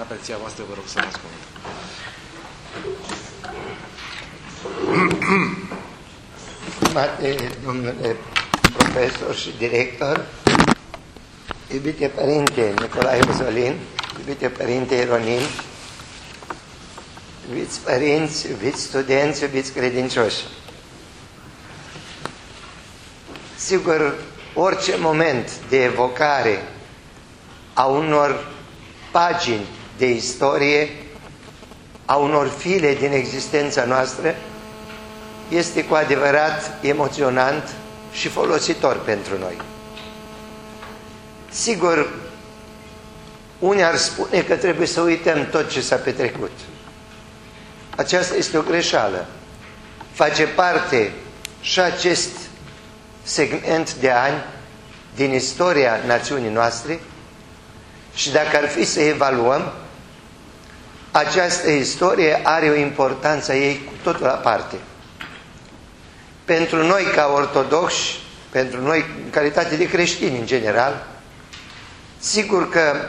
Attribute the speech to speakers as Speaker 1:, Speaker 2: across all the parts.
Speaker 1: Apreția voastră, vă rog să mă spun.
Speaker 2: Stimate domnule profesor și director, iubite părinte Nicolae Uzolin, iubite părinte Ironin, iubiți părinți, iubiți studenți, iubiți credincioși. Sigur, orice moment de evocare a unor pagini de istorie, a unor file din existența noastră, este cu adevărat emoționant și folositor pentru noi. Sigur, unii ar spune că trebuie să uităm tot ce s-a petrecut. Aceasta este o greșeală. Face parte și acest segment de ani din istoria națiunii noastre și dacă ar fi să evaluăm, această istorie are o importanță ei cu totul aparte. Pentru noi ca ortodoxi, pentru noi în calitate de creștini în general, sigur că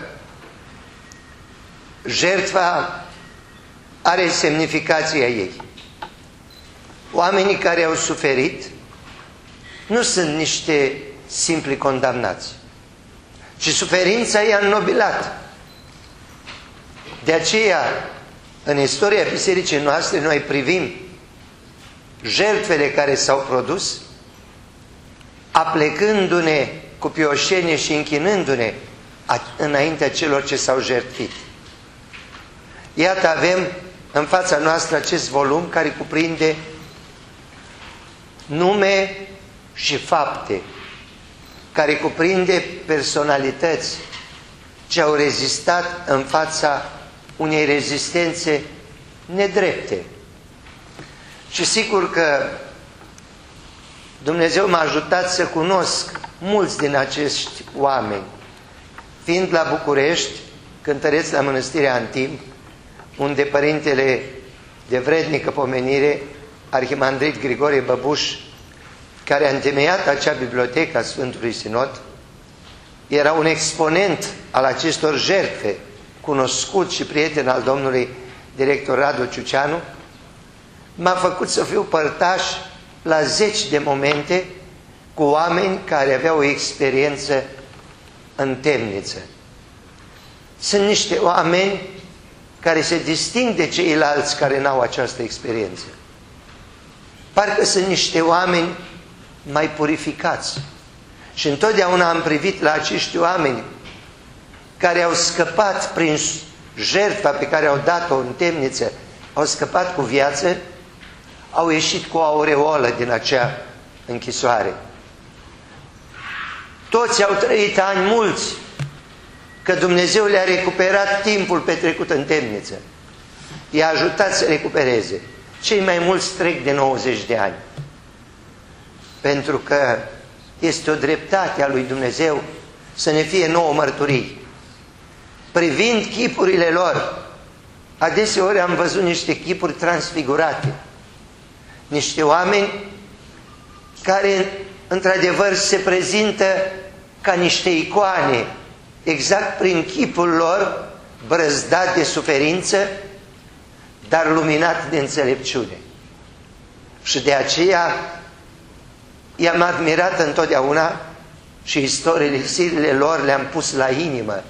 Speaker 2: jertfa are semnificația ei. Oamenii care au suferit nu sunt niște simpli condamnați, ci suferința i-a înnobilat. De aceea, în istoria bisericii noastre, noi privim jertfele care s-au produs, aplecându-ne cu pioșenie și închinându-ne înaintea celor ce s-au jertfit. Iată avem în fața noastră acest volum care cuprinde nume și fapte, care cuprinde personalități ce au rezistat în fața unei rezistențe nedrepte. Și sigur că Dumnezeu m-a ajutat să cunosc mulți din acești oameni. Fiind la București, cântăreț la Mănăstirea Antim, unde părintele de vrednică pomenire, Arhimandrit Grigorie Băbuș, care a întemeiat acea bibliotecă a Sfântului Sinod, era un exponent al acestor jertfe, cunoscut și prieten al domnului director Radu Ciuceanu, m-a făcut să fiu părtaș la zeci de momente cu oameni care aveau o experiență în temniță. Sunt niște oameni care se disting de ceilalți care n-au această experiență. Parcă sunt niște oameni mai purificați. Și întotdeauna am privit la acești oameni care au scăpat prin jertfa pe care au dat-o în temniță, au scăpat cu viață, au ieșit cu o aureolă din acea închisoare. Toți au trăit ani mulți, că Dumnezeu le-a recuperat timpul petrecut în temniță. I-a ajutat să recupereze. Cei mai mulți trec de 90 de ani. Pentru că este o dreptate a lui Dumnezeu să ne fie nouă mărturii. Privind chipurile lor, adeseori am văzut niște chipuri transfigurate. Niște oameni care într-adevăr se prezintă ca niște icoane, exact prin chipul lor, brăzdat de suferință, dar luminat de înțelepciune. Și de aceea i-am admirat întotdeauna și istoriile lor le-am pus la inimă.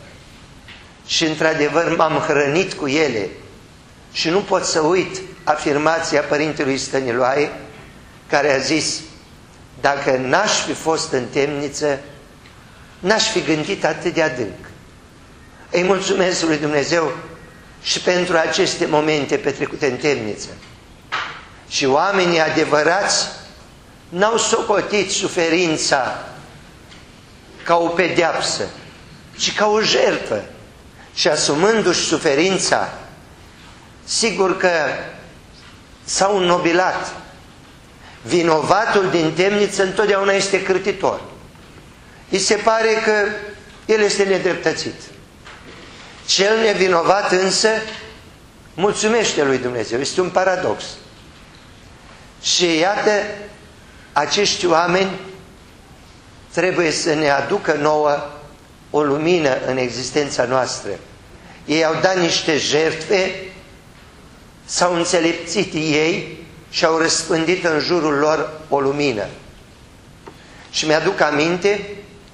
Speaker 2: Și într-adevăr m-am hrănit cu ele. Și nu pot să uit afirmația Părintelui Stăniloae, care a zis, dacă n-aș fi fost în temniță, n-aș fi gândit atât de adânc. Îi mulțumesc lui Dumnezeu și pentru aceste momente petrecute în temniță. Și oamenii adevărați n-au socotit suferința ca o pedeapsă, ci ca o jertfă. Și asumându-și suferința, sigur că s-au înnobilat. Vinovatul din temniță întotdeauna este cârtitor. Îi se pare că el este nedreptățit. Cel nevinovat însă mulțumește lui Dumnezeu. Este un paradox. Și iată, acești oameni trebuie să ne aducă nouă o lumină în existența noastră. Ei au dat niște jertfe, s-au înțelepțit ei și au răspândit în jurul lor o lumină. Și mi-aduc aminte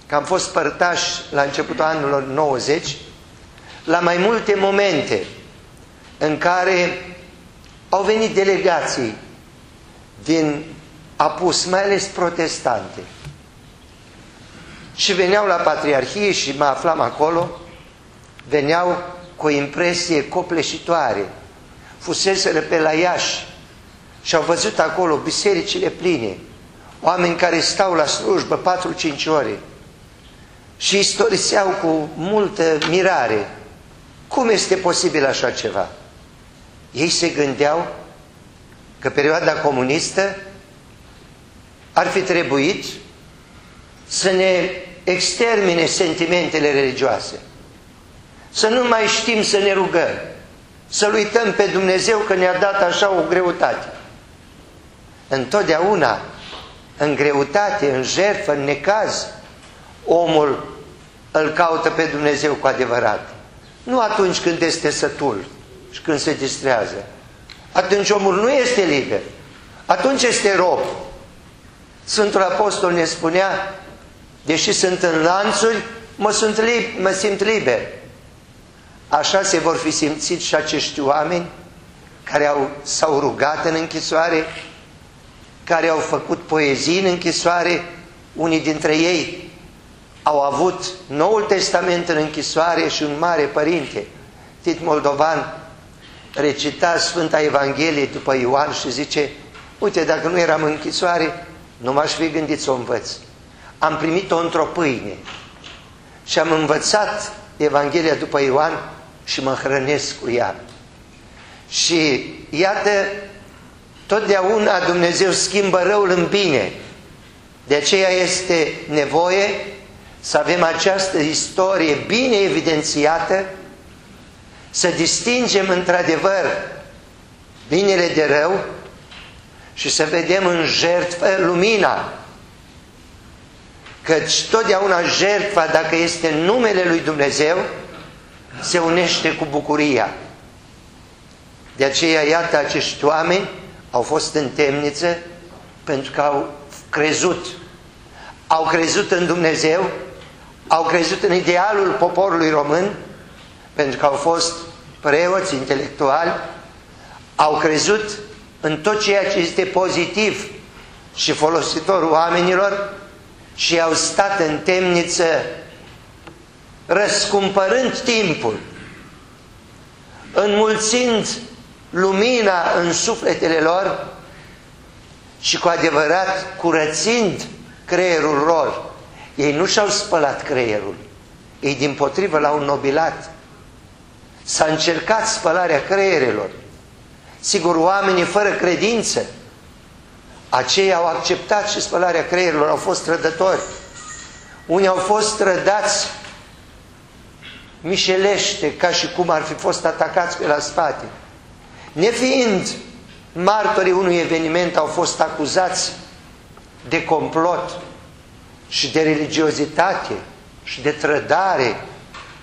Speaker 2: că am fost părtași la începutul anilor 90 la mai multe momente în care au venit delegații din apus, mai ales protestante. Și veneau la Patriarhie și mă aflam acolo, veneau cu o impresie copleșitoare. Fuseseră pe la Iași și au văzut acolo bisericile pline, oameni care stau la slujbă 4-5 ore și istoriseau cu multă mirare cum este posibil așa ceva. Ei se gândeau că perioada comunistă ar fi trebuit să ne extermine sentimentele religioase. Să nu mai știm să ne rugăm, să-L uităm pe Dumnezeu că ne-a dat așa o greutate. Întotdeauna, în greutate, în jertfă, în necaz, omul îl caută pe Dumnezeu cu adevărat. Nu atunci când este sătul și când se distrează. Atunci omul nu este liber. Atunci este rob. Sfântul Apostol ne spunea, deși sunt în lanțuri, mă, sunt li mă simt liber. Așa se vor fi simțit și acești oameni care au, s-au rugat în închisoare, care au făcut poezii în închisoare, unii dintre ei au avut Noul Testament în închisoare și un mare părinte, Tit Moldovan, recita Sfânta Evanghelie după Ioan și zice, uite, dacă nu eram în închisoare, nu m-aș fi gândit să o învăț. Am primit-o într-o pâine și am învățat Evanghelia după Ioan și mă hrănesc cu ea. Și iată, totdeauna Dumnezeu schimbă răul în bine. De aceea este nevoie să avem această istorie bine evidențiată, să distingem într-adevăr binele de rău și să vedem în jertfă lumina. Căci totdeauna jertfa, dacă este numele lui Dumnezeu, se unește cu bucuria. De aceea, iată, acești oameni au fost în temniță pentru că au crezut. Au crezut în Dumnezeu, au crezut în idealul poporului român, pentru că au fost preoți intelectuali, au crezut în tot ceea ce este pozitiv și folositor oamenilor și au stat în temniță răscumpărând timpul, înmulțind lumina în sufletele lor și cu adevărat curățind creierul lor. Ei nu și-au spălat creierul, ei din potrivă l-au nobilat. S-a încercat spălarea creierelor. Sigur, oamenii fără credință, aceia au acceptat și spălarea creierilor, au fost trădători. Unii au fost trădați mișelește, ca și cum ar fi fost atacați pe la spate. Nefiind martorii unui eveniment, au fost acuzați de complot și de religiozitate și de trădare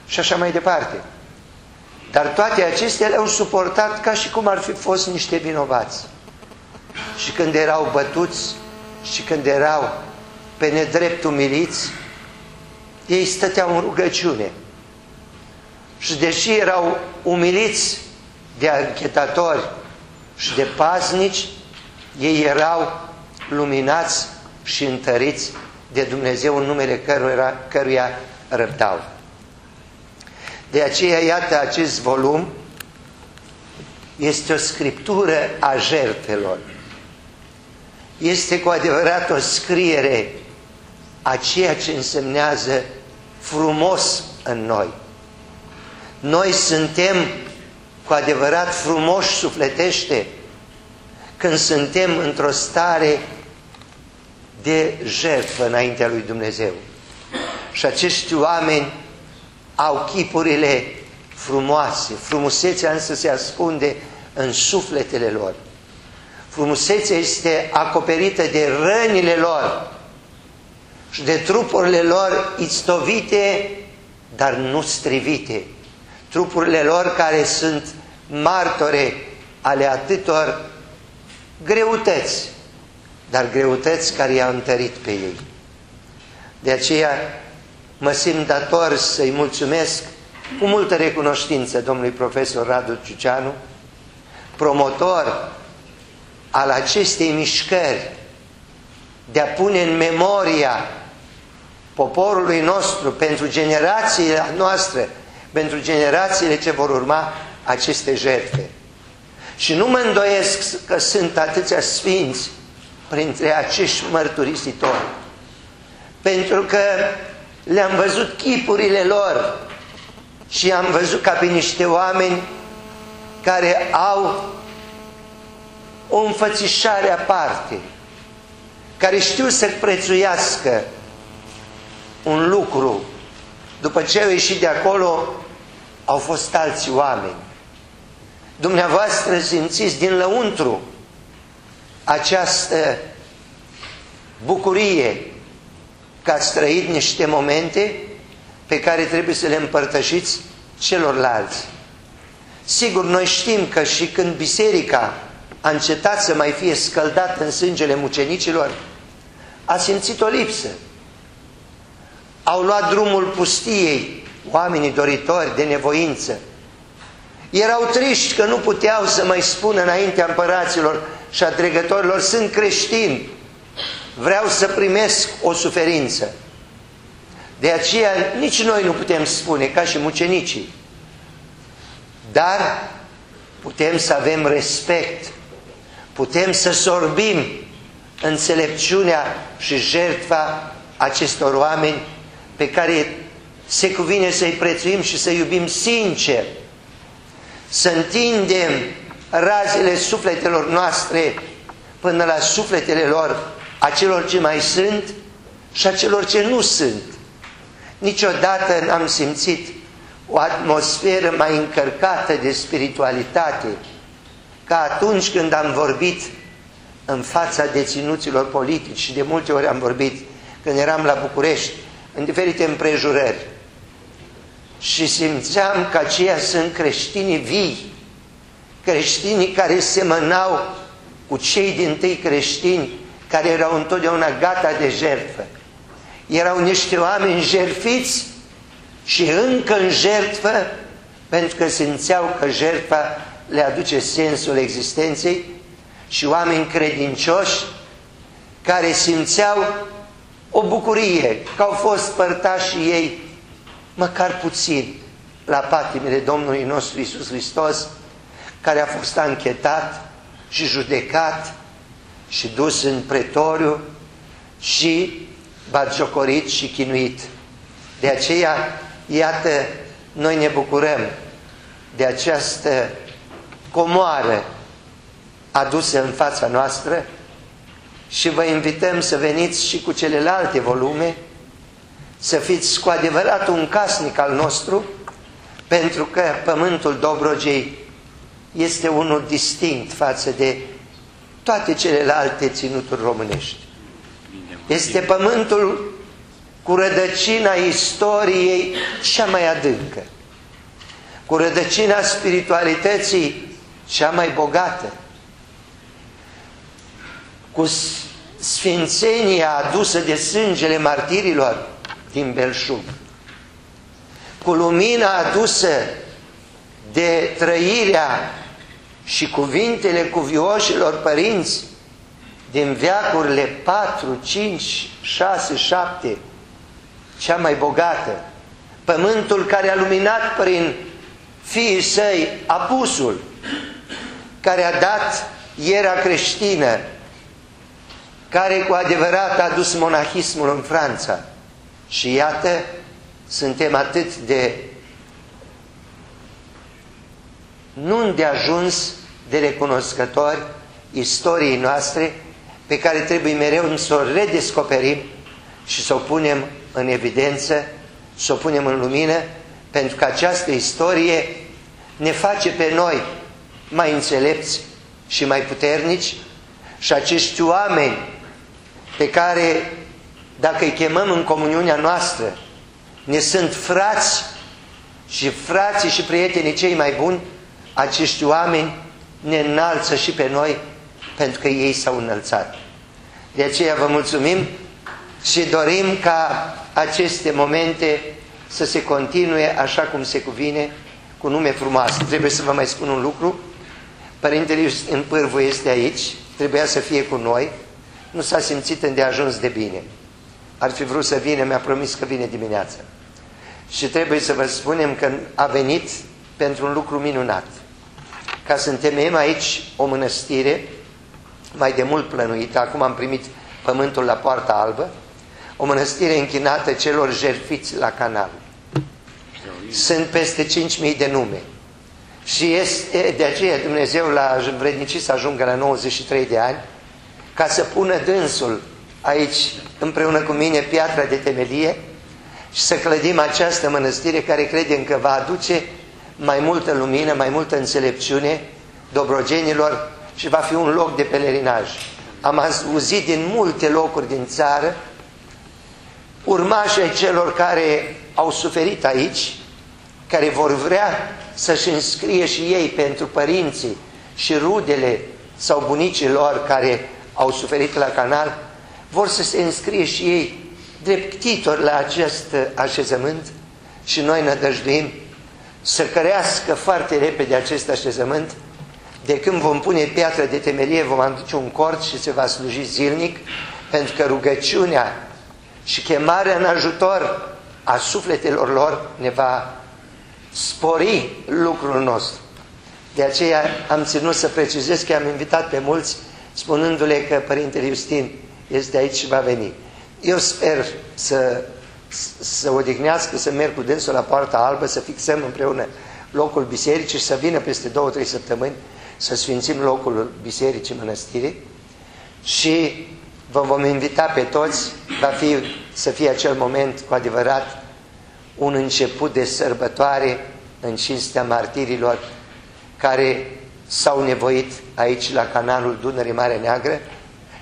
Speaker 2: și așa mai departe. Dar toate acestea le-au suportat ca și cum ar fi fost niște vinovați. Și când erau bătuți și când erau pe nedrept umiliți, ei stăteau în rugăciune. Și deși erau umiliți de anchetatori și de paznici, ei erau luminați și întăriți de Dumnezeu în numele căruia, căruia răbdau. De aceea, iată, acest volum este o scriptură a jertelor. Este cu adevărat o scriere a ceea ce însemnează frumos în noi. Noi suntem cu adevărat frumoși sufletește când suntem într-o stare de jertfă înaintea lui Dumnezeu. Și acești oameni au chipurile frumoase, frumusețea însă se ascunde în sufletele lor. Frumusețea este acoperită de rănile lor și de trupurile lor istovite, dar nu strivite. Trupurile lor care sunt martore ale atâtor greutăți, dar greutăți care i-au întărit pe ei. De aceea mă simt dator să-i mulțumesc cu multă recunoștință domnului profesor Radu Ciuceanu, promotor al acestei mișcări de a pune în memoria poporului nostru pentru generațiile noastre, pentru generațiile ce vor urma aceste jertfe. Și nu mă îndoiesc că sunt atâția sfinți printre acești mărturisitori, pentru că le-am văzut chipurile lor și am văzut ca pe niște oameni care au o înfățișare aparte, care știu să prețuiască un lucru. După ce au ieșit de acolo, au fost alți oameni. Dumneavoastră simțiți din lăuntru această bucurie că ați trăit niște momente pe care trebuie să le împărtășiți celorlalți. Sigur, noi știm că și când biserica a încetat să mai fie scăldată în sângele mucenicilor, a simțit o lipsă. Au luat drumul pustiei oamenii doritori de nevoință. Erau triști că nu puteau să mai spună înaintea împăraților și a dregătorilor, sunt creștini, vreau să primesc o suferință. De aceea nici noi nu putem spune, ca și mucenicii, dar putem să avem respect, putem să sorbim înțelepciunea și jertfa acestor oameni pe care se cuvine să-i prețuim și să iubim sincer, să întindem razele sufletelor noastre până la sufletele lor, a celor ce mai sunt și a celor ce nu sunt. Niciodată n-am simțit o atmosferă mai încărcată de spiritualitate ca atunci când am vorbit în fața deținuților politici și de multe ori am vorbit când eram la București în diferite împrejurări și simțeam că aceia sunt creștinii vii, creștinii care semănau cu cei din tâi creștini care erau întotdeauna gata de jertfă. Erau niște oameni jerfiți și încă în jertfă pentru că simțeau că jertfa le aduce sensul existenței și oameni credincioși care simțeau o bucurie că au fost părtași ei măcar puțin la patimile Domnului nostru Isus Hristos care a fost anchetat și judecat și dus în pretoriu și batjocorit și chinuit. De aceea, iată, noi ne bucurăm de această comoară adusă în fața noastră și vă invităm să veniți și cu celelalte volume, să fiți cu adevărat un casnic al nostru, pentru că pământul Dobrogei este unul distinct față de toate celelalte ținuturi românești. Este pământul cu rădăcina istoriei cea mai adâncă, cu rădăcina spiritualității cea mai bogată, cu sfințenia adusă de sângele martirilor din Belșug, cu lumina adusă de trăirea și cuvintele cuvioșilor părinți din veacurile 4, 5, 6, 7, cea mai bogată, pământul care a luminat prin fiii săi apusul, care a dat iera creștină, care cu adevărat a dus monahismul în Franța. Și iată, suntem atât de nu de ajuns de recunoscători istoriei noastre pe care trebuie mereu să o redescoperim și să o punem în evidență, să o punem în lumină, pentru că această istorie ne face pe noi mai înțelepți și mai puternici și acești oameni pe care, dacă îi chemăm în comuniunea noastră, ne sunt frați și frații și prietenii cei mai buni, acești oameni ne înalță și pe noi pentru că ei s-au înălțat. De aceea vă mulțumim și dorim ca aceste momente să se continue așa cum se cuvine, cu nume frumoase. Trebuie să vă mai spun un lucru. Părintele în pârvă este aici, trebuia să fie cu noi, nu s-a simțit îndeajuns de bine. Ar fi vrut să vină, mi-a promis că vine dimineața. Și trebuie să vă spunem că a venit pentru un lucru minunat. Ca să întemeiem aici o mănăstire, mai de mult plănuită, acum am primit pământul la Poarta Albă, o mănăstire închinată celor jerfiți la canal. Sunt peste 5.000 de nume. Și este, de aceea Dumnezeu l-a vrednicit să ajungă la 93 de ani, ca să pună dânsul aici, împreună cu mine, piatra de temelie și să clădim această mănăstire care credem că va aduce mai multă lumină, mai multă înțelepciune dobrogenilor și va fi un loc de pelerinaj. Am auzit din multe locuri din țară urmașii celor care au suferit aici, care vor vrea să-și înscrie și ei pentru părinții și rudele sau bunicii lor care au suferit la canal, vor să se înscrie și ei drept titori la acest așezământ și noi nădăjduim să crească foarte repede acest așezământ de când vom pune piatră de temelie, vom aduce un cort și se va sluji zilnic, pentru că rugăciunea și chemarea în ajutor a sufletelor lor ne va spori lucrul nostru. De aceea am ținut să precizez că am invitat pe mulți spunându-le că Părintele Iustin este aici și va veni. Eu sper să, să odihnească, să merg cu dânsul la Poarta Albă, să fixăm împreună locul bisericii și să vină peste două-trei săptămâni să sfințim locul bisericii mănăstirii și vă vom invita pe toți, va fi să fie acel moment cu adevărat un început de sărbătoare în cinstea martirilor care s-au nevoit aici la canalul Dunării Mare Neagră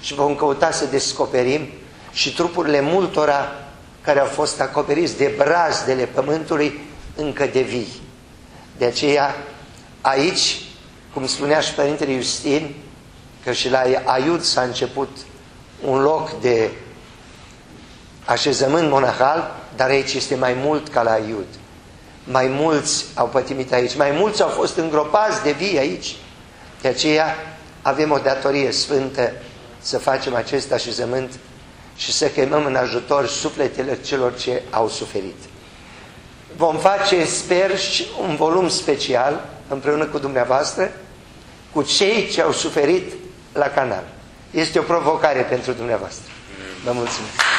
Speaker 2: și vom căuta să descoperim și trupurile multora care au fost acoperiți de brazdele pământului încă de vii. De aceea, aici, cum spunea și Părintele Iustin, că și la Aiud s-a început un loc de așezământ monahal, dar aici este mai mult ca la Aiud. Mai mulți au pătimit aici, mai mulți au fost îngropați de vii aici. De aceea avem o datorie sfântă să facem acest așezământ și să chemăm în ajutor sufletele celor ce au suferit. Vom face, sper, și un volum special împreună cu dumneavoastră, cu cei ce au suferit la canal. Este o provocare pentru dumneavoastră. Vă mulțumesc!